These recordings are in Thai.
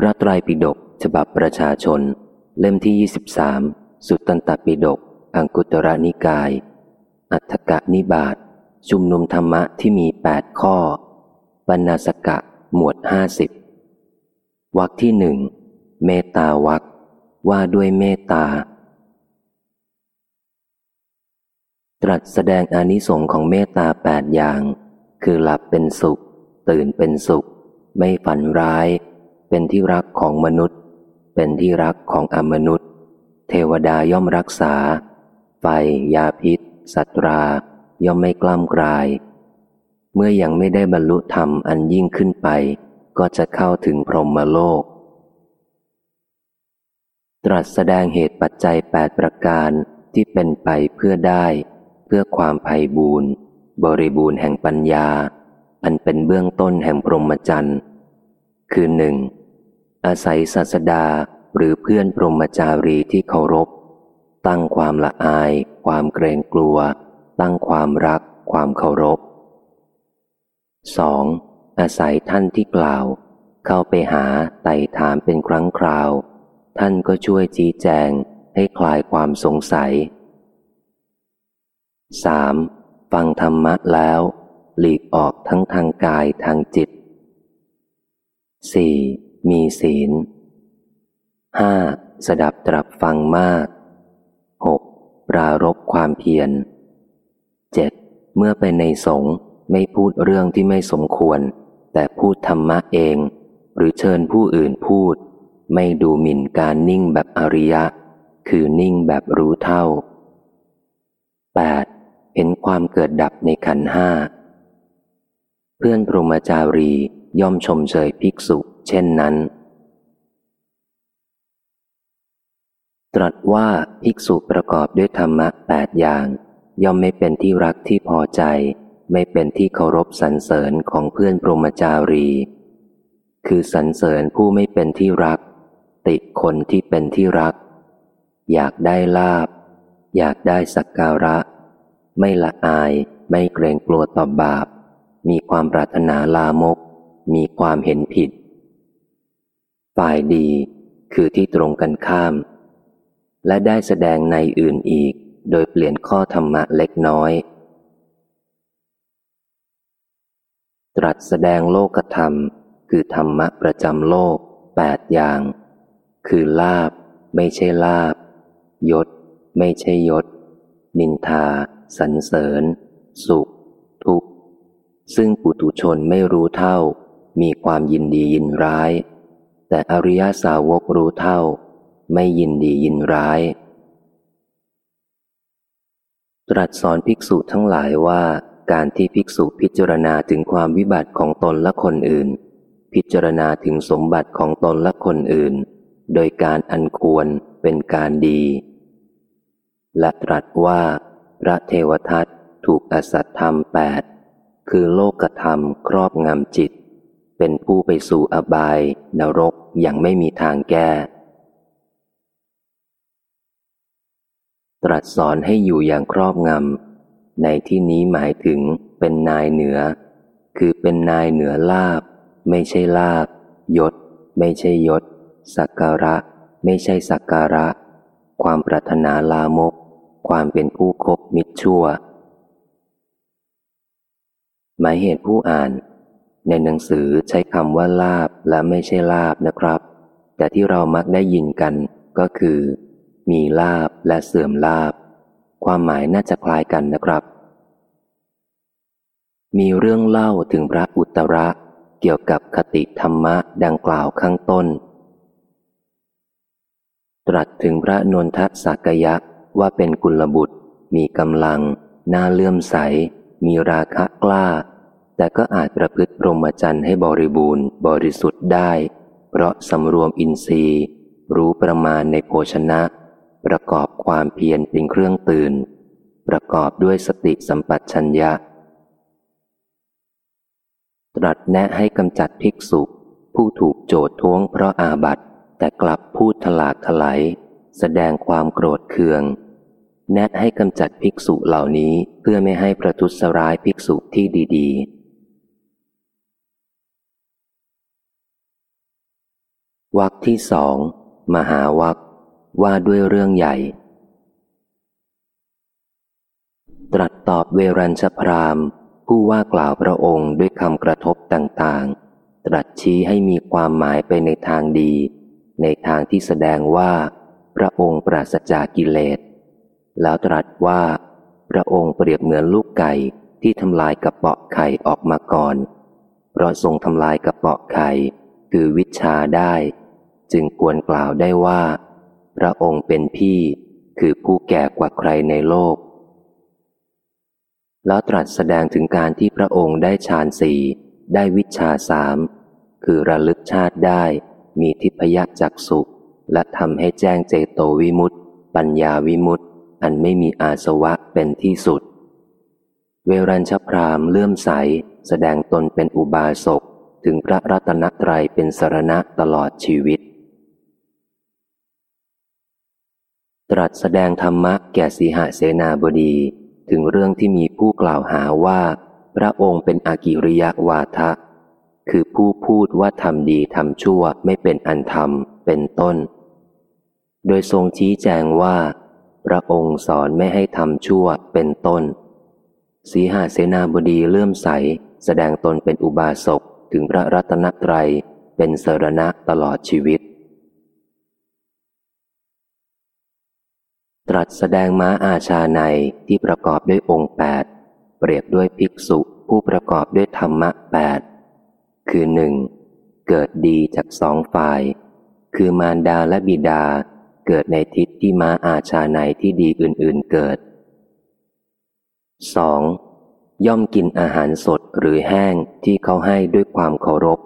พระไตรปิฎกฉบับประชาชน เล่มที่ 23 สุตตันตปิฎกอังกุตระนิกาย อัฏฐกะนิบาตชุมนุมธรรมะที่มี 8 ข้อบรรณาสกะหมวด 50วรรคที่หนึ่งเมตตาวรรคว่าด้วยเมตตา ตรัสแสดงอนิสงค์ของเมตตาแปดอย่าง คือหลับเป็นสุข ตื่นเป็นสุข ไม่ฝันร้าย เป็นที่รักของมนุษย์ เป็นที่รักของอมนุษย์ เทวดาย่อมรักษา ไฟ ยาพิษ สัตรา ย่อมไม่กล้ามกลาย เมื่อยังไม่ได้บรรลุธรรมอันยิ่งขึ้นไป ก็จะเข้าถึงพรหมโลก ตรัสแสดงเหตุปัจจัยแปดประการที่เป็นไปเพื่อได้ เพื่อความไพ่บูรณ์บริบูรณ์แห่งปัญญา อันเป็นเบื้องต้นแห่งพรหมจรรย์ คือหนึ่งอาศัยศาสดาหรือเพื่อนพรหมจารีที่เคารพ ตั้งความละอาย ความเกรงกลัว ตั้งความรัก ความเคารพ 2. อาศัยท่านที่กล่าว เข้าไปหาไต่ถามเป็นครั้งคราว ท่านก็ช่วยชี้แจงให้คลายความสงสัย 3. ฟังธรรมะแล้ว หลีกออกทั้งทางกายทางจิต 4. มีศีล 5. สดับตรับฟังมาก 6. ปรารบความเพียร 7. เมื่อไปในสงฆ์ไม่พูดเรื่องที่ไม่สมควร แต่พูดธรรมะเอง หรือเชิญผู้อื่นพูด ไม่ดูหมิ่นการนิ่งแบบอริยะ คือนิ่งแบบรู้เท่า 8. เห็นความเกิดดับในขันห้า เพื่อนพรมจารี ย่อมชมเชยภิกษุ เช่นนั้น ตรัสว่าภิกษุประกอบด้วยธรรมะแปดอย่าง ย่อมไม่เป็นที่รักที่พอใจ ไม่เป็นที่เคารพสรรเสริญของเพื่อนพรมจารี คือสรรเสริญผู้ไม่เป็นที่รัก ติคนที่เป็นที่รัก อยากได้ลาบ อยากได้สักการะ ไม่ละอายไม่เกรงกลัวต่อบาป มีความปรารถนาลามก มีความเห็นผิด ฝ่ายดีคือที่ตรงกันข้าม และได้แสดงในอื่นอีก โดยเปลี่ยนข้อธรรมะเล็กน้อย ตรัสแสดงโลกธรรม คือธรรมะประจำโลกแปดอย่าง คือลาบ ไม่ใช่ลาบ ยศ ไม่ใช่ยศ นินทา สรรเสริญ สุข ทุกข์ ซึ่งปุถุชนไม่รู้เท่า มีความยินดียินร้าย แต่อริยสาวกรู้เท่า ไม่ยินดียินร้าย ตรัสสอนภิกษุทั้งหลายว่าการที่ภิกษุพิจารณาถึงความวิบัติของตนและคนอื่น พิจารณาถึงสมบัติของตนและคนอื่น โดยการอันควรเป็นการดี และตรัสว่าพระเทวทัตถูกอสัตธรรมแปดคือโลกธรรมครอบงำจิต เป็นผู้ไปสู่อบาย นรกอย่างไม่มีทางแก้ ตรัสสอนให้อยู่อย่างครอบงำ ในที่นี้หมายถึงเป็นนายเหนือ คือเป็นนายเหนือลาบ ไม่ใช่ลาบ ยศ ไม่ใช่ยศ สักการะ ไม่ใช่สักการะ ความปรารถนาลามก ความเป็นผู้คบมิตรชั่ว หมายเหตุผู้อ่าน ในหนังสือใช้คำว่าลาบและไม่ใช่ลาบนะครับ แต่ที่เรามักได้ยินกันก็คือ มีลาบและเสื่อมลาบ ความหมายน่าจะคล้ายกันนะครับ มีเรื่องเล่าถึงพระอุตระเกี่ยวกับคติธรรมะดังกล่าวข้างต้น ตรัสถึงพระนนทสักยะว่าเป็นกุลบุตร มีกำลัง น่าเลื่อมใส มีราคะกล้า แต่ก็อาจประพฤติพรหมจรรย์ให้บริบูรณ์ บริสุทธิ์ได้ เพราะสำรวมอินทรีย์ รู้ประมาณในโภชนะ ประกอบความเพียรเป็นเครื่องตื่น ประกอบด้วยสติสัมปชัญญะ ตรัสแนะให้กำจัดภิกษุ ผู้ถูกโจทท้วงเพราะอาบัติแต่กลับพูดถลากถลายแสดงความโกรธเคือง แนะให้กำจัดภิกษุเหล่านี้เพื่อไม่ให้ประทุษร้ายภิกษุที่ดี ๆ วรรคที่สองมหาวัคว่าด้วยเรื่องใหญ่ ตรัสตอบเวรัญชพรามผู้ว่ากล่าวพระองค์ด้วยคำกระทบต่างๆ ตรัสชี้ให้มีความหมายไปในทางดี ในทางที่แสดงว่า พระองค์ปราศจากกิเลส แล้วตรัสว่า พระองค์เปรียบเหมือนลูกไก่ที่ทำลายกระเปาะไข่ออกมาก่อน เพราะทรงทำลายกระเปาะไข่ คือวิชาได้ จึงควรกล่าวได้ว่า พระองค์เป็นพี่คือผู้แก่กว่าใครในโลก แล้วตรัสแสดงถึงการที่พระองค์ได้ฌานสี่ได้วิชาสามคือระลึกชาติได้ มีทิพยจักสุและทำให้แจ้งเจโตวิมุตติปัญญาวิมุตติอันไม่มีอาสวะเป็นที่สุด เวรัญชพรามเลื่อมใส แสดงตนเป็นอุบาสก ถึงพระรัตนตรัยเป็นสรณะตลอดชีวิต ตรัสแสดงธรรมะแก่สีหเสนาบดีถึงเรื่องที่มีผู้กล่าวหาว่า พระองค์เป็นอากิริยวาทะ คือผู้พูดว่าทำดีทำชั่วไม่เป็นอันธรรมเป็นต้น โดยทรงชี้แจงว่า พระองค์สอนไม่ให้ทำชั่วเป็นต้น สีหาเสนาบดีเลื่อมใส แสดงตนเป็นอุบาสก ถึงพระรัตนตรัยเป็นสรณะตลอดชีวิต ตรัสแสดงม้าอาชาในที่ประกอบด้วยองค์แปดเปรียบด้วยภิกษุผู้ประกอบด้วยธรรมะแปดคือหนึ่งเกิดดีจากสองฝ่าย คือมารดาและบิดาเกิดในทิศที่ม้าอาชาในที่ดีอื่น ๆเกิด 2. ย่อมกินอาหารสดหรือแห้งที่เขาให้ด้วยความเคารพ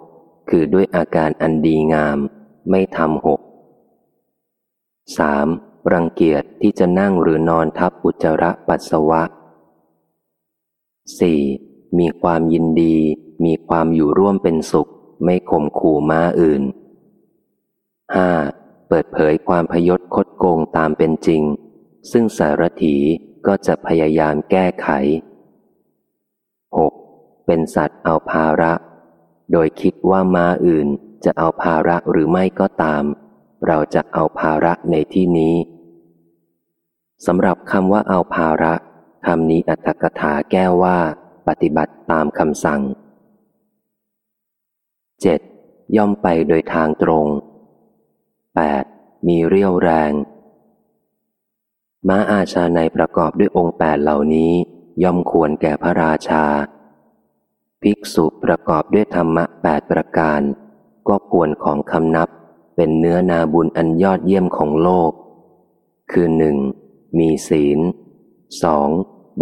คือด้วยอาการอันดีงาม ไม่ทำหก 3. รังเกียจที่จะนั่งหรือนอนทับอุจจาระปัสสาวะ 4. มีความยินดี มีความอยู่ร่วมเป็นสุข ไม่ข่มขู่ม้าอื่น 5. เปิดเผยความพยศคดโกงตามเป็นจริง ซึ่งสารถีก็จะพยายามแก้ไข 6. เป็นสัตว์เอาภาระ โดยคิดว่าม้าอื่นจะเอาภาระหรือไม่ก็ตาม เราจะเอาภาระในที่นี้สำหรับคำว่าเอาภาระคำนี้อัตถกถาแก้ว่า ปฏิบัติตามคำสั่ง 7. ย่อมไปโดยทางตรง 8. มีเรี่ยวแรง ม้าอาชาในประกอบด้วยองค์แปดเหล่านี้ ย่อมควรแก่พระราชา ภิกษุประกอบด้วยธรรมะแปดประการ ก็ควรของคำนับเป็นเนื้อนาบุญอันยอดเยี่ยมของโลก คือหนึ่งมีศีลสอง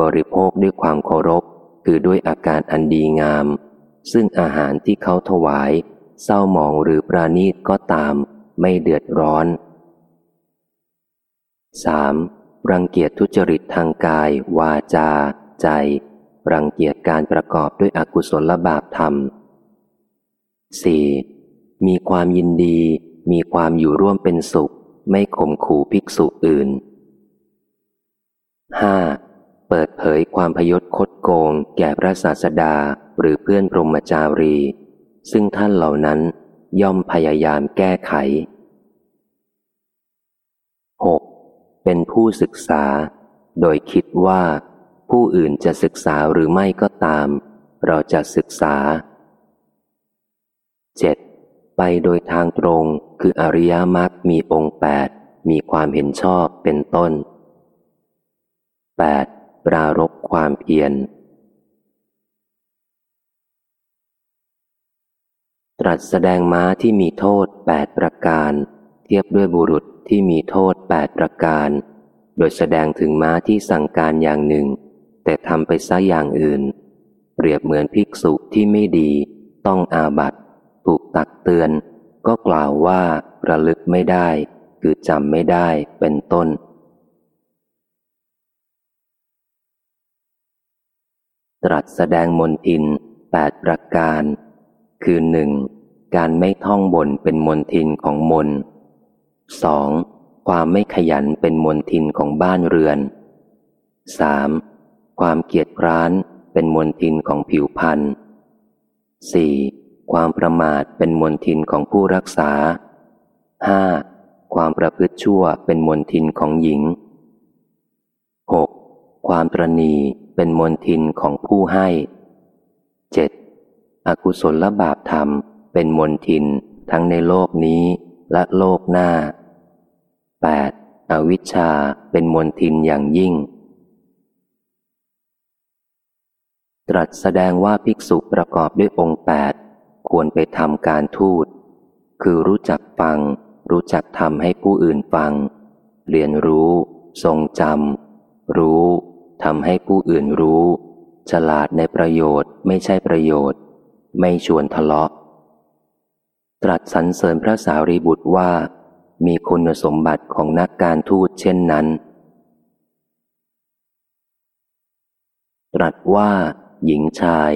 บริโภคด้วยความเคารพ คือด้วยอาการอันดีงาม ซึ่งอาหารที่เขาถวาย เศร้าหมองหรือปราณีตก็ตาม ไม่เดือดร้อน 3. รังเกียจทุจริตทางกายวาจา ใจ รังเกียจการประกอบด้วยอกุศลบาปธรรม 4. มีความยินดี มีความอยู่ร่วมเป็นสุข ไม่ข่มขู่ภิกษุอื่นห้าเปิดเผยความพยศคดโกง แก่พระศาสดาหรือเพื่อนพรหมจารี ซึ่งท่านเหล่านั้นย่อมพยายามแก้ไข 6. เป็นผู้ศึกษา โดยคิดว่า ผู้อื่นจะศึกษาหรือไม่ก็ตาม เราจะศึกษา 7. ไปโดยทางตรงคืออริยมรรคมีองค์แปดมีความเห็นชอบเป็นต้น 8. ปรารบความเพียรตรัสแสดงม้าที่มีโทษแปดประการ เทียบด้วยบุรุษที่มีโทษแปดประการ โดยแสดงถึงม้าที่สั่งการอย่างหนึ่ง แต่ทำไปซะอย่างอื่น เปรียบเหมือนภิกษุที่ไม่ดี ต้องอาบัตถูกตักเตือน ก็กล่าวว่าระลึกไม่ได้ คือจำไม่ได้เป็นต้น ตรัสแสดงมนทินแปดประการ คือหนึ่งการไม่ท่องบนเป็นมนทินของมนสองความไม่ขยันเป็นมนทินของบ้านเรือนสาม ความเกียจคร้านเป็นมนทินของผิวพันธ์สี่ความประมาทเป็นมนทินของผู้รักษาห้าความประพฤติชั่วเป็นมนทินของหญิงหกความตรณีเป็นมนทินของผู้ให้เจ็ดอกุศลละบาปธรรมเป็นมนทินทั้งในโลกนี้และโลกหน้า 8. อวิชชาเป็นมนทินอย่างยิ่ง ตรัสแสดงว่าภิกษุประกอบด้วยองค์แปดควรไปทำการทูต คือรู้จักฟัง รู้จักทำให้ผู้อื่นฟัง เรียนรู้ ทรงจำรู้ทำให้ผู้อื่นรู้ ฉลาดในประโยชน์ไม่ใช่ประโยชน์ ไม่ชวนทะเลาะ ตรัสสรรเสริญพระสารีบุตรว่า มีคุณสมบัติของนักการทูตเช่นนั้น ตรัสว่า หญิงชาย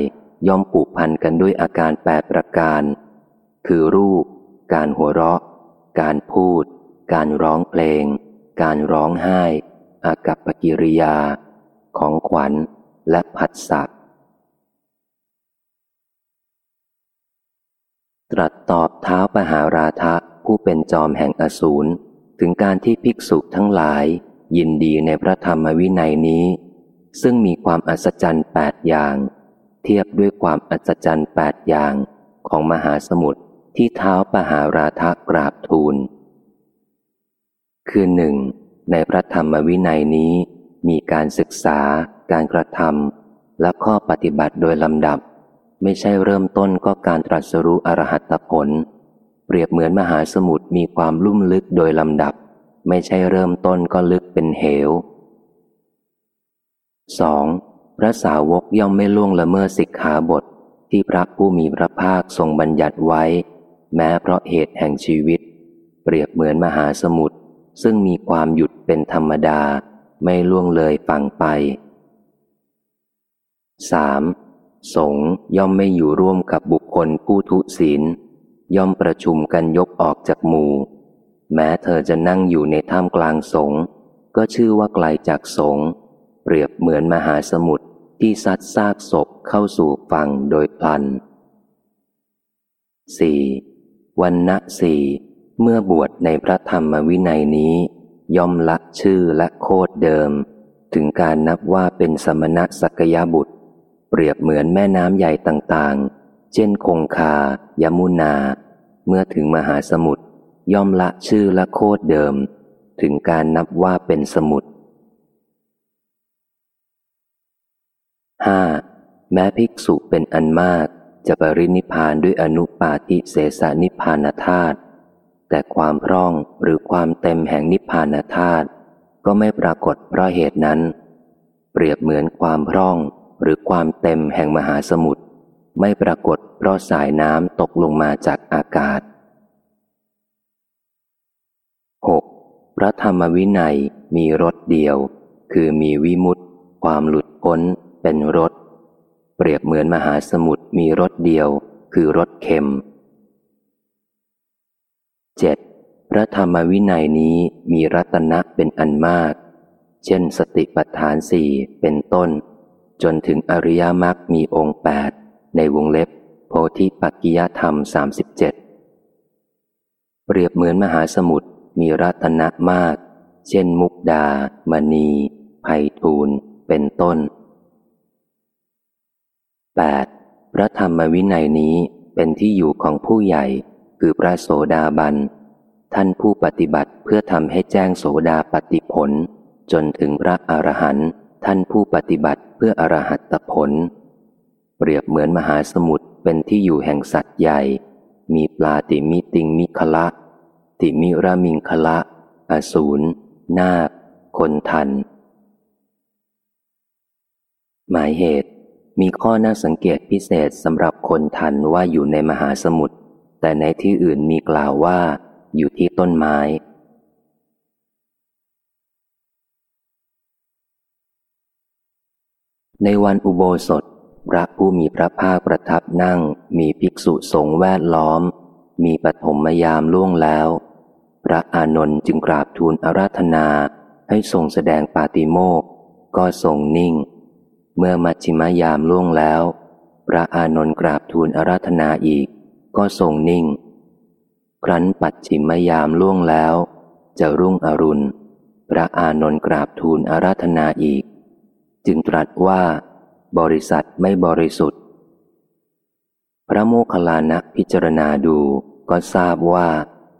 ย่อมผูกพันกันด้วยอาการแปดประการ คือรูป การหัวเราะ การพูด การร้องเพลง การร้องไห้ อากับปกิริยา ของขวัญและผัสสะตรัสตอบเท้าปหาราทะผู้เป็นจอมแห่งอสูรถึงการที่ภิกษุทั้งหลาย ยินดีในพระธรรมวินัยนี้ ซึ่งมีความอัศจรรย์แปดอย่าง เทียบด้วยความอัศจรรย์แปดอย่างของมหาสมุทรที่เท้าปหาราทะกราบทูล คือหนึ่งในพระธรรมวินัยนี้ มีการศึกษา การกระทำและข้อปฏิบัติโดยลำดับ ไม่ใช่เริ่มต้นก็การตรัสรู้อรหัตผล เปรียบเหมือนมหาสมุทรมีความลุ่มลึกโดยลำดับ ไม่ใช่เริ่มต้นก็ลึกเป็นเหว 2. พระสาวกย่อมไม่ล่วงละเมิดสิกขาบท ที่พระผู้มีพระภาคทรงบัญญัติไว้ แม้เพราะเหตุแห่งชีวิต เปรียบเหมือนมหาสมุทรซึ่งมีความหยุดเป็นธรรมดา ไม่ล่วงเลยฟังไป 3. สงย่อมไม่อยู่ร่วมกับบุคคลผู้ทุศีล ย่อมประชุมกันยกออกจากหมู่ แม้เธอจะนั่งอยู่ในท่ามกลางสงก็ชื่อว่าไกลจากสง เปรียบเหมือนมหาสมุทรที่ซัดซากศพเข้าสู่ฝั่งโดยพลัน 4. วันณะสี่เมื่อบวชในพระธรรมวินัยนี้ ย่อมละชื่อและโคดเดิม ถึงการนับว่าเป็นสมณะสักยบุตร เปรียบเหมือนแม่น้ำใหญ่ต่างๆ เช่นคงคา ยมุนา เมื่อถึงมหาสมุทรย่อมละชื่อและโคดเดิม ถึงการนับว่าเป็นสมุทร ห้าแม้ภิกษุเป็นอันมาก จะปรินิพานด้วยอนุปาติเสสนิพานธาตุแต่ความพร่องหรือความเต็มแห่งนิพานธาตุก็ไม่ปรากฏเพราะเหตุนั้น เปรียบเหมือนความพร่องหรือความเต็มแห่งมหาสมุทรไม่ปรากฏเพราะสายน้ำตกลงมาจากอากาศ 6. พระธรรมวินัยมีรสเดียว คือมีวิมุตติความหลุดพ้น เป็นรส เปรียบเหมือนมหาสมุทรมีรสเดียว คือรสเค็ม 7. พระธรรมวินัยนี้มีรัตนะเป็นอันมาก เช่นสติปัฏฐานสี่เป็นต้น จนถึงอริยมรรคมีองค์แปดในวงเล็บ โพธิปักกิยธรรมสามสิบเจ็ดเปรียบเหมือนมหาสมุทรมีรัตนะมาก เช่นมุกดา มณีไพทูลเป็นต้น 8. พระธรรมวินัยนี้เป็นที่อยู่ของผู้ใหญ่ คือพระโสดาบัน ท่านผู้ปฏิบัติเพื่อทำให้แจ้งโสดาปฏิผล จนถึงพระอรหันต์ท่านผู้ปฏิบัติเพื่ออรหัตผล เปรียบเหมือนมหาสมุทรเป็นที่อยู่แห่งสัตว์ใหญ่ มีปลาติมิติงมิคละ ติมิรามิงคละ อสูรนาค คนทัน หมายเหตุ มีข้อน่าสังเกตพิเศษสำหรับคนทันว่าอยู่ในมหาสมุทรแต่ในที่อื่นมีกล่าวว่า อยู่ที่ต้นไม้ ในวันอุโบสถ พระผู้มีพระภาคประทับนั่ง มีภิกษุสงฆ์แวดล้อม มีปฐมยามล่วงแล้ว พระอานนท์จึงกราบทูลอาราธนาให้ทรงแสดงปาติโมกก็ทรงนิ่ง เมื่อมัชชิมายามล่วงแล้ว พระอานนท์กราบทูลอาราธนาอีก ก็ทรงนิ่ง ครั้นปัดฉิมยามล่วงแล้ว จะรุ่งอรุณ พระอานนท์กราบทูลอาราธนาอีก จึงตรัสว่า บริษัทไม่บริสุทธิ์ พระโมคคัลลานะพิจารณาดูก็ทราบว่า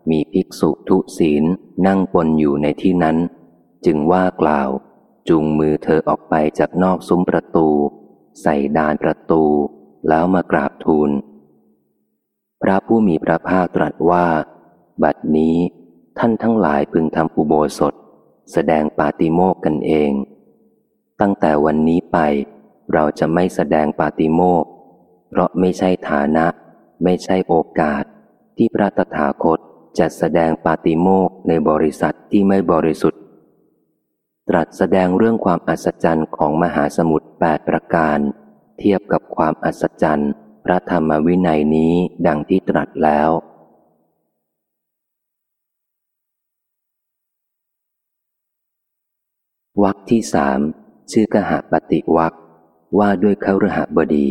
มีภิกษุทุศีลนั่งปนอยู่ในที่นั้น จึงว่ากล่าว จูงมือเธอออกไปจากนอกซุ้มประตู ใส่ดานประตู แล้วมากราบทูล พระผู้มีพระภาคตรัสว่า บัดนี้ท่านทั้งหลายพึงทำอุโบสถ แสดงปาติโมกกันเอง ตั้งแต่วันนี้ไป เราจะไม่แสดงปาติโมกเพราะไม่ใช่ฐานะ ไม่ใช่โอกาส ที่พระตถาคตจะแสดงปาติโมกในบริษัทที่ไม่บริสุทธิ์ ตรัสแสดงเรื่องความอัศจรรย์ของมหาสมุทรแปดประการ เทียบกับความอัศจรรย์พระธรรมวินัยนี้ดังที่ตรัสแล้ว วักที่สามชื่อกหปฏิวักว่าด้วยเขารหบดี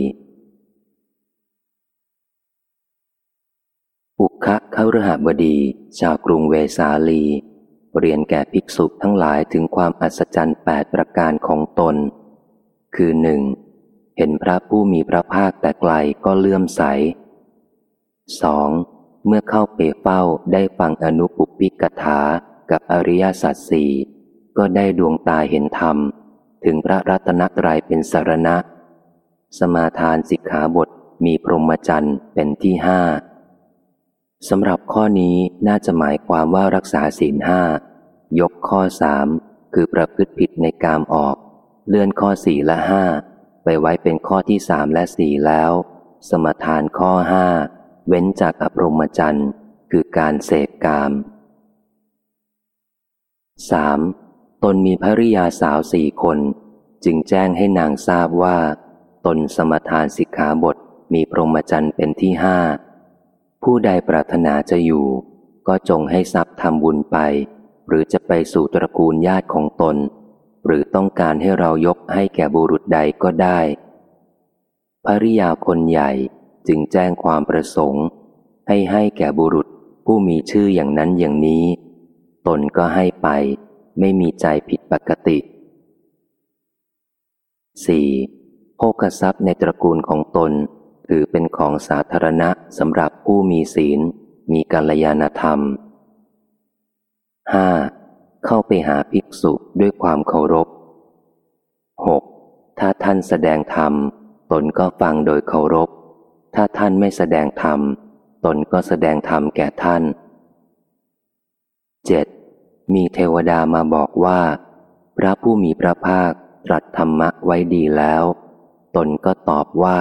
อุคะเขารหบดี ชาวกรุงเวสาลี เรียนแก่ภิกษุทั้งหลายถึงความอัศจรรย์แปดประการของตน คือหนึ่งเห็นพระผู้มีพระภาคแต่ไกลก็เลื่อมใสสองเมื่อเข้าเปเฝ้าได้ฟังอนุปุปิกถากับอริยสัจสี่ก็ได้ดวงตาเห็นธรรม ถึงพระรัตนตรัยเป็นสารณะ สมาทานสิกขาบทมีพรหมจรรย์เป็นที่ห้า สำหรับข้อนี้น่าจะหมายความว่ารักษาศีลห้ายกข้อสามคือประพฤติผิดในกามออก เลื่อนข้อสี่และห้าไปไว้เป็นข้อที่สามและสี่แล้ว สมทานข้อห้าเว้นจากอภรมจันทร์คือการเสพกาม 3. ตนมีภริยาสาวสี่คน จึงแจ้งให้นางทราบว่า ตนสมทานสิกขาบทมีพรหมจรรย์เป็นที่ห้า ผู้ใดปรารถนาจะอยู่ ก็จงให้ทรัพย์ทำบุญไป หรือจะไปสู่ตระกูลญาติของตน หรือต้องการให้เรายกให้แก่บุรุษใดก็ได้ ภริยาคนใหญ่จึงแจ้งความประสงค์ ให้ให้แก่บุรุษผู้มีชื่ออย่างนั้นอย่างนี้ ตนก็ให้ไป ไม่มีใจผิดปกติ 4. โภคทรัพย์ในตระกูลของตน ถือเป็นของสาธารณะสำหรับผู้มีศีล มีกัลยาณธรรม 5. เข้าไปหาภิกษุด้วยความเคารพ 6. ถ้าท่านแสดงธรรม ตนก็ฟังโดยเคารพ ถ้าท่านไม่แสดงธรรม ตนก็แสดงธรรมแก่ท่าน 7. มีเทวดามาบอกว่า พระผู้มีพระภาคตรัสธรรมะไว้ดีแล้ว ตนก็ตอบว่า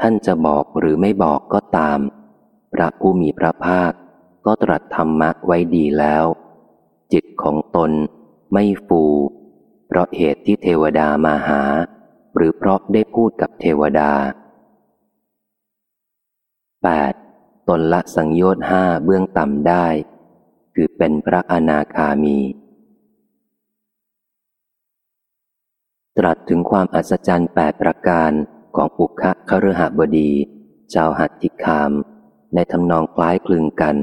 ท่านจะบอกหรือไม่บอกก็ตาม พระผู้มีพระภาค ก็ตรัสธรรมะไว้ดีแล้ว จิตของตนไม่ฟู เพราะเหตุที่เทวดามาหา หรือเพราะได้พูดกับเทวดา 8. ตนละสังโยชน์ห้าเบื้องต่ำได้ คือเป็นพระอนาคามี ตรัสถึงความอัศจรรย์แปดประการ ของปุคะคฤหบดี ชาวหัตติคาม ในทำนองคล้ายคลึงกัน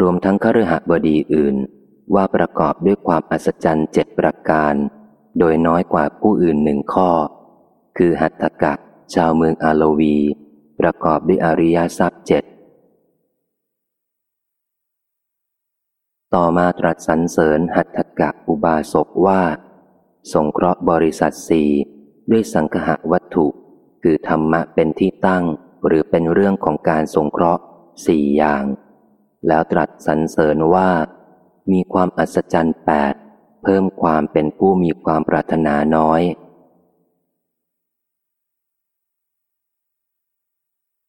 รวมทั้งคฤหบดีอื่น ว่าประกอบด้วยความอัศจรรย์เจ็ดประการ โดยน้อยกว่าผู้อื่นหนึ่งข้อ คือหัตถกะ ชาวเมืองอาโลวี ประกอบด้วยอริยทรัพย์เจ็ดต่อมาตรัสสรรเสริญหัตถกะอุบาสกว่า สงเคราะห์บริษัทสี่ ด้วยสังหะวัตถุ คือธรรมะเป็นที่ตั้ง หรือเป็นเรื่องของการสงเคราะห์สี่อย่าง แล้วตรัสสรรเสริญว่า มีความอัศจรรย์แปดเพิ่มความเป็นผู้มีความปรารถนาน้อย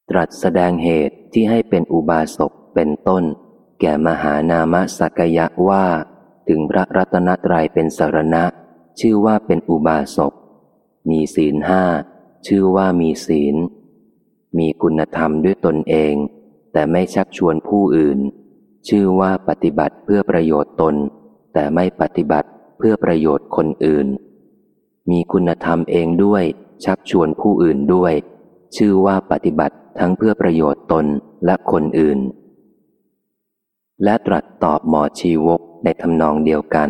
ตรัสแสดงเหตุที่ให้เป็นอุบาสกเป็นต้น แก่มหานามสักยะว่า ถึงพระรัตนตรัยเป็นสารณะ ชื่อว่าเป็นอุบาสก มีศีลห้าชื่อว่ามีศีล มีคุณธรรมด้วยตนเอง แต่ไม่ชักชวนผู้อื่น ชื่อว่าปฏิบัติเพื่อประโยชน์ตน แต่ไม่ปฏิบัติเพื่อประโยชน์คนอื่น มีคุณธรรมเองด้วย ชักชวนผู้อื่นด้วย ชื่อว่าปฏิบัติทั้งเพื่อประโยชน์ตนและคนอื่น และตรัสตอบหมอชีวกในทำนองเดียวกัน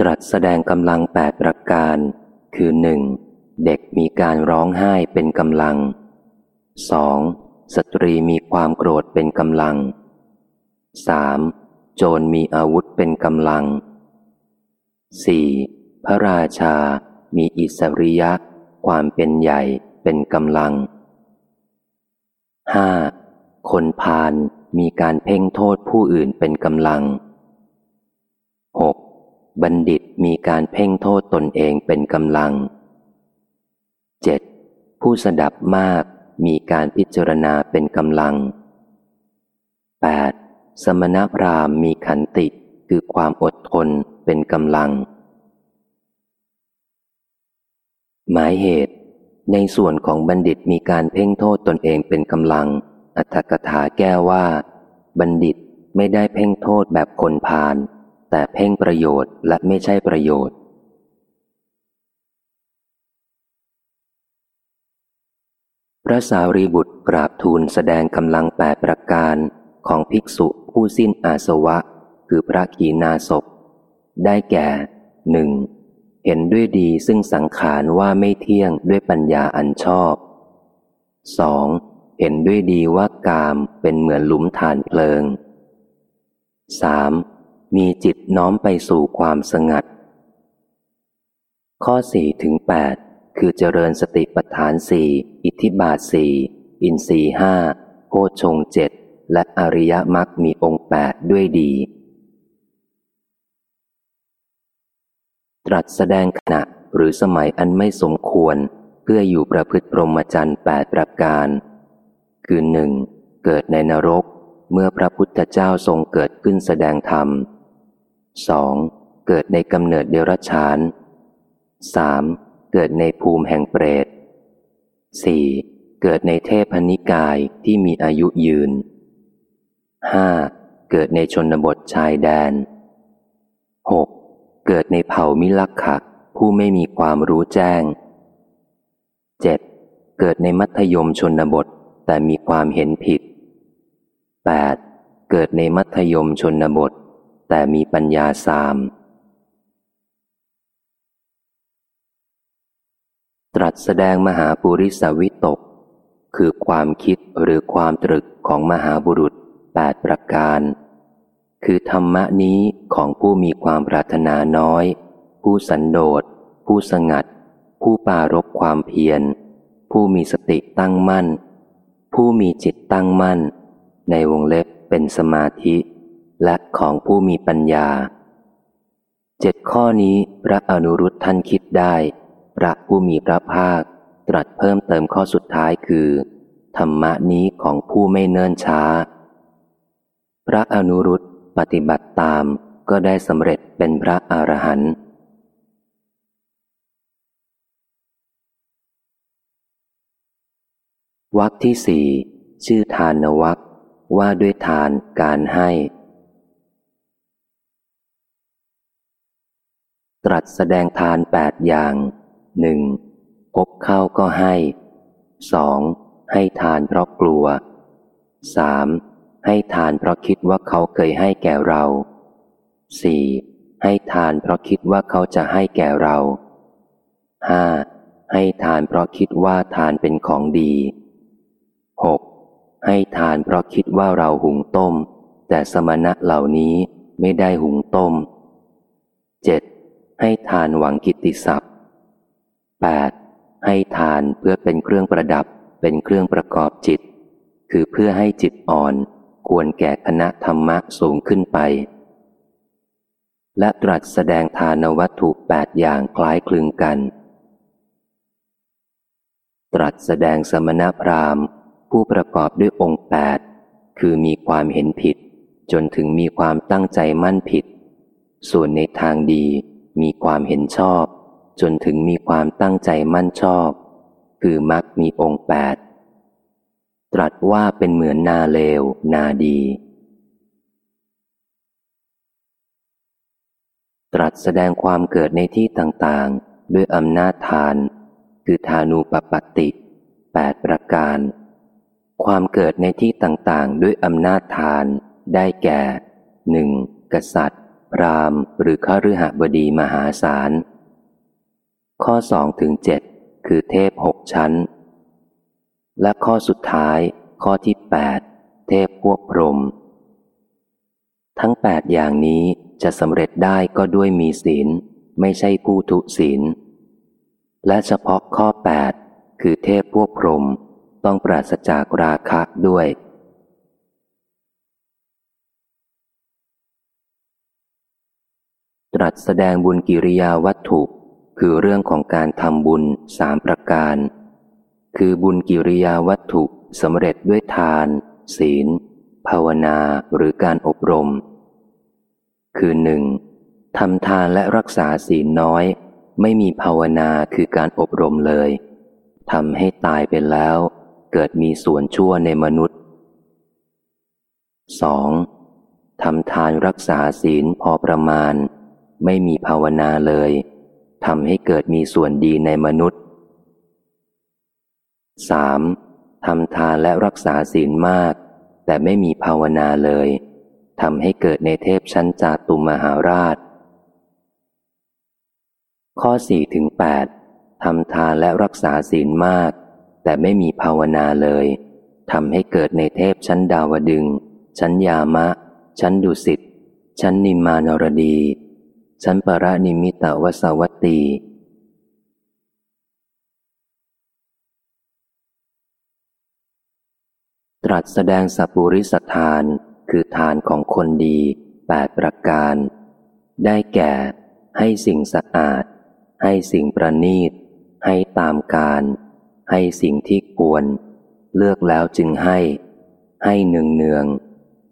ตรัสแสดงกำลังแปดประการ คือหนึ่งเด็กมีการร้องไห้เป็นกำลังสองสตรีมีความโกรธเป็นกำลังสามโจรมีอาวุธเป็นกำลังสี่พระราชา มีอิสริยะ ความเป็นใหญ่เป็นกำลังห้าคนพาลมีการเพ่งโทษผู้อื่นเป็นกำลังหก บัณฑิตมีการเพ่งโทษตนเองเป็นกำลังเจ็ดผู้สดับมากมีการพิจารณาเป็นกำลัง 8. สมณพราหมณ์มีขันติคือความอดทนเป็นกำลัง หมายเหตุ ในส่วนของบัณฑิตมีการเพ่งโทษตนเองเป็นกำลัง อัตถกถาแก้ว่า บัณฑิตไม่ได้เพ่งโทษแบบคนพาล แต่เพ่งประโยชน์และไม่ใช่ประโยชน์พระสารีบุตรกราบทูลแสดงกำลังแปดประการของภิกษุผู้สิ้นอาสวะ คือพระขีณาศพได้แก่หนึ่งเห็นด้วยดีซึ่งสังขารว่าไม่เที่ยงด้วยปัญญาอันชอบสองเห็นด้วยดีว่ากามเป็นเหมือนหลุมฐานเพลิงสา มีจิตน้อมไปสู่ความสงัด ข้อสี่ถึงแปดคือเจริญสติปัฏฐานสี่อิทธิบาทสี่อินทรีห้าโพชงเจ็ดและอริยมรรคมีองค์แปดด้วยดี ตรัสแสดงขณะหรือสมัยอันไม่สมควร เพื่ออยู่ประพฤติพรหมจรรย์แปดประการ คือหนึ่งเกิดในนรกเมื่อพระพุทธเจ้าทรงเกิดขึ้นแสดงธรรม สองเกิดในกำเนิดเดรัจฉานสามเกิดในภูมิแห่งเปรต 4. เกิดในเทพนิกายที่มีอายุยืน 5. เกิดในชนบทชายแดน 6. เกิดในเผ่ามิลักขะผู้ไม่มีความรู้แจ้ง 7. เกิดในมัธยมชนบทแต่มีความเห็นผิด 8. เกิดในมัธยมชนบท แต่มีปัญญาสาม ตรัสแสดงมหาปุริสวิตก คือความคิดหรือความตรึกของมหาบุรุษแปดประการ คือธรรมะนี้ของผู้มีความปรารถนาน้อย ผู้สันโดษ ผู้สงัด ผู้ปารบความเพียร ผู้มีสติตั้งมั่น ผู้มีจิตตั้งมั่น ในวงเล็บเป็นสมาธิ และของผู้มีปัญญา เจ็ดข้อนี้พระอนุรุตท่านคิดได้ พระผู้มีพระภาค ตรัสเพิ่มเติมข้อสุดท้ายคือ ธรรมะนี้ของผู้ไม่เนิ่นช้า พระอนุรุตปฏิบัติตามก็ได้สำเร็จเป็นพระอรหันต์วักที่สี่ชื่อทานวักว่าด้วยทานการให้ ตรัสแสดงทานแปดอย่างหนึ่งพบเข้าก็ให้สองให้ทานเพราะกลัวสามให้ทานเพราะคิดว่าเขาเคยให้แก่เราสี่ให้ทานเพราะคิดว่าเขาจะให้แก่เราห้าให้ทานเพราะคิดว่าทานเป็นของดีหกให้ทานเพราะคิดว่าเราหุงต้ม แต่สมณะเหล่านี้ไม่ได้หุงต้ม ให้ทานหวังกิตติศัพท์ 8. ให้ทานเพื่อเป็นเครื่องประดับเป็นเครื่องประกอบจิต คือเพื่อให้จิตอ่อนควรแก่คณะธรรมะสูงขึ้นไป และตรัสแสดงทานวัตถุแปดอย่างคล้ายคลึงกัน ตรัสแสดงสมณพราหมณ์ ผู้ประกอบด้วยองค์แปดคือมีความเห็นผิด จนถึงมีความตั้งใจมั่นผิด ส่วนในทางดี มีความเห็นชอบ จนถึงมีความตั้งใจมั่นชอบ คือมักมีองค์แปดตรัสว่าเป็นเหมือนนาเลว นาดี ตรัสแสดงความเกิดในที่ต่างๆ ด้วยอำนาจทาน คือทานูปปติแปดประการ ความเกิดในที่ต่างๆ ด้วยอำนาจทาน ได้แก่หนึ่งกษัตริย์ รามหรือข้ารือหบดีมหาศาล ข้อสองถึงเจ็ดคือเทพหกชั้น และข้อสุดท้าย ข้อที่แปดเทพพวกพรม ทั้งแปดอย่างนี้จะสำเร็จได้ก็ด้วยมีศีล ไม่ใช่ผู้ทุศีล และเฉพาะข้อแปดคือเทพพวกพรมต้องปราศจากราคะด้วย ตรัสแสดงบุญกิริยาวัตถุ คือเรื่องของการทำบุญสามประการ คือบุญกิริยาวัตถุสำเร็จด้วยทาน ศีล ภาวนาหรือการอบรม คือหนึ่งทำทานและรักษาศีลน้อย ไม่มีภาวนาคือการอบรมเลยทำให้ตายไปแล้ว เกิดมีส่วนชั่วในมนุษย์ 2. ทำทานรักษาศีลพอประมาณ ไม่มีภาวนาเลยทำให้เกิดมีส่วนดีในมนุษย์ 3. ทำทานและรักษาศีลมาก แต่ไม่มีภาวนาเลยทำให้เกิดในเทพชั้นจาตุมหาราช ข้อ4ถึง8ทำทานและรักษาศีลมาก แต่ไม่มีภาวนาเลยทำให้เกิดในเทพชั้นดาวดึง ชั้นยามะ ชั้นดุสิต ชั้นนิมานรดี ชั้นปรานิมิตวสวัตตีตรัสแสดงสัปุริสทานคือทานของคนดีแปดประการ ได้แก่ ให้สิ่งสะอาด ให้สิ่งประนีต ให้ตามการ ให้สิ่งที่ควร เลือกแล้วจึงให้ ให้เนืองเนือง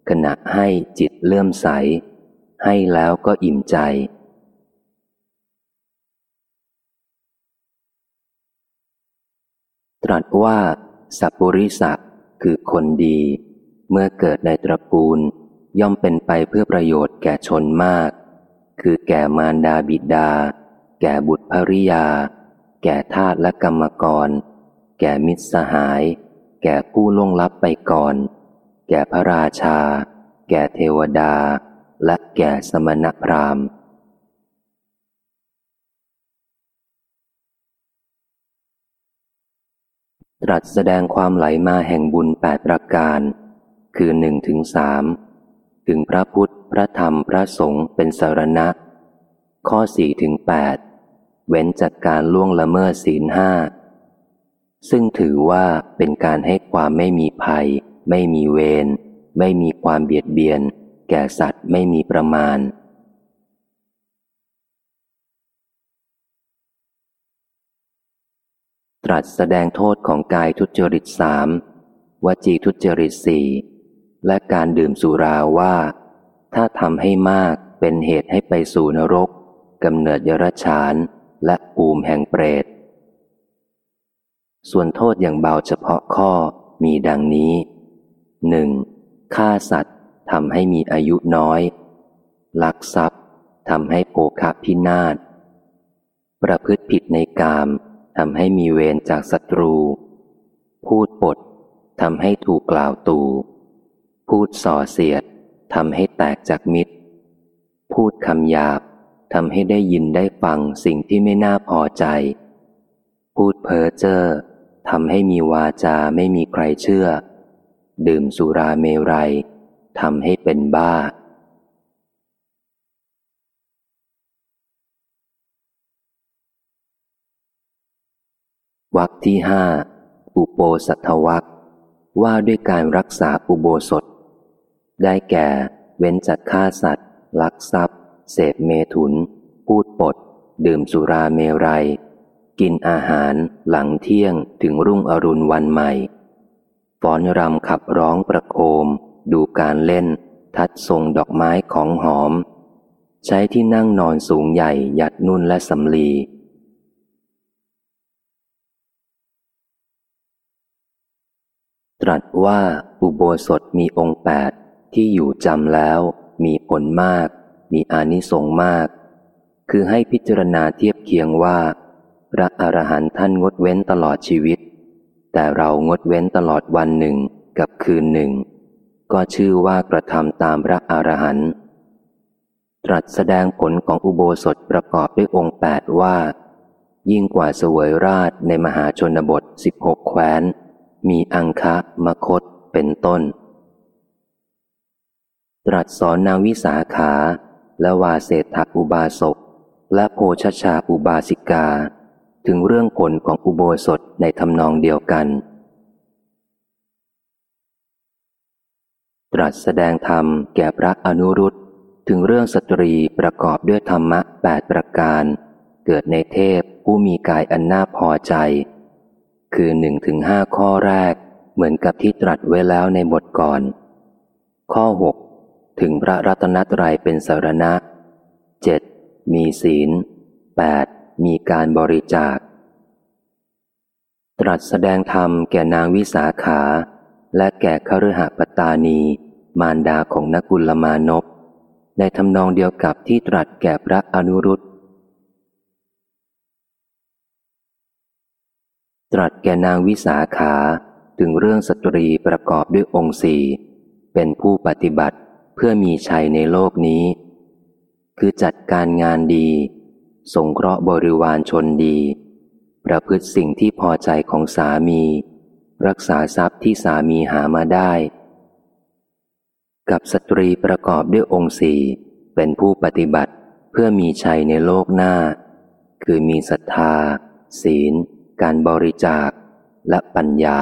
ขณะให้จิตเลื่อมใส ให้แล้วก็อิ่มใจ ตรัสว่าสัพปริสักคือคนดี เมื่อเกิดในตระกูล ย่อมเป็นไปเพื่อประโยชน์แก่ชนมาก คือแก่มารดาบิดา แก่บุตรภริยา แก่ทาสและกรรมกร แก่มิตรสหาย แก่ผู้ล่วงลับไปก่อน แก่พระราชา แก่เทวดา และแก่สมณพราหมณ์ ตรัสแสดงความไหลมาแห่งบุญแปดประการ คือหนึ่งถึงสามถึงพระพุทธ พระธรรมพระสงฆ์เป็นสารณะ ข้อสี่ถึงแปดเว้นจากการล่วงละเมิดศีลห้าซึ่งถือว่าเป็นการให้ความไม่มีภัย ไม่มีเวรไม่มีความเบียดเบียน แก่สัตว์ไม่มีประมาณ ตรัสแสดงโทษของกายทุจริตสามวจีทุจริตสี่และการดื่มสุราว่า ถ้าทำให้มากเป็นเหตุให้ไปสู่นรกกำเนิดยรชานและปูมแห่งเปรต ส่วนโทษอย่างเบาเฉพาะข้อมีดังนี้หนึ่งฆ่าสัตว์ทำให้มีอายุน้อย ลักทรัพย์ทำให้โภคพินาศประพฤติผิดในกาม ทำให้มีเวรจากศัตรู พูดปดทำให้ถูกกล่าวตู พูดส่อเสียดทำให้แตกจากมิตร พูดคำหยาบทำให้ได้ยินได้ฟังสิ่งที่ไม่น่าพอใจ พูดเพ้อเจ้อทำให้มีวาจาไม่มีใครเชื่อ ดื่มสุราเมรัยทำให้เป็นบ้า วักที่ห้าอุโปสัทวักว่าด้วยการรักษาอุโบสถ ได้แก่ เว้นจากฆ่าสัตว์ ลักทรัพย์ เสพเมถุน พูดปด ดื่มสุราเมรัย กินอาหารหลังเที่ยงถึงรุ่งอรุณวันใหม่ฟ้อนรำขับร้องประโคม ดูการเล่น ทัดทรงดอกไม้ของหอม ใช้ที่นั่งนอนสูงใหญ่หยัดนุ่นและสำลี ตรัสว่าอุโบสถมีองค์แปดที่อยู่จำแล้ว มีผลมาก มีอานิสงส์มาก คือให้พิจารณาเทียบเคียงว่า พระอรหันต์ท่านงดเว้นตลอดชีวิต แต่เรางดเว้นตลอดวันหนึ่งกับคืนหนึ่ง ก็ชื่อว่ากระทำตามพระอรหันต์ตรัสแสดงผลของอุโบสถประกอบด้วยองค์แปดว่า ยิ่งกว่าเสวยราชในมหาชนบทสิบหกแคว้น มีอังคะมคตเป็นต้น ตรัสสอนนางวิสาขา และวาเศรษฐอุบาสกและโพชชาอุบาสิกา ถึงเรื่องผลของอุโบสถในทำนองเดียวกัน ตรัสแสดงธรรมแก่พระอนุรุตถึงเรื่องสตรีประกอบด้วยธรรมะแปดประการ เกิดในเทพผู้มีกายอันน่าพอใจ คือหนึ่งถึงห้าข้อแรก เหมือนกับที่ตรัสไว้แล้วในบทก่อน ข้อหกถึงพระรัตนตรัยเป็นสารณะเจ็ดมีศีลแปดมีการบริจาค ตรัสแสดงธรรมแก่นางวิสาขา และแก่คฤหปตานี มารดาของนกุลมานพในทำนองเดียวกับที่ตรัสแก่พระอนุรุต ตรัสแก่นางวิสาขาถึงเรื่องสตรีประกอบด้วยองค์สี่เป็นผู้ปฏิบัติเพื่อมีชัยในโลกนี้ คือจัดการงานดี สงเคราะห์บริวารชนดี ประพฤติสิ่งที่พอใจของสามี รักษาทรัพย์ที่สามีหามาได้ กับสตรีประกอบด้วยองค์สี่เป็นผู้ปฏิบัติเพื่อมีชัยในโลกหน้า คือมีศรัทธา ศีล การบริจาคและปัญญา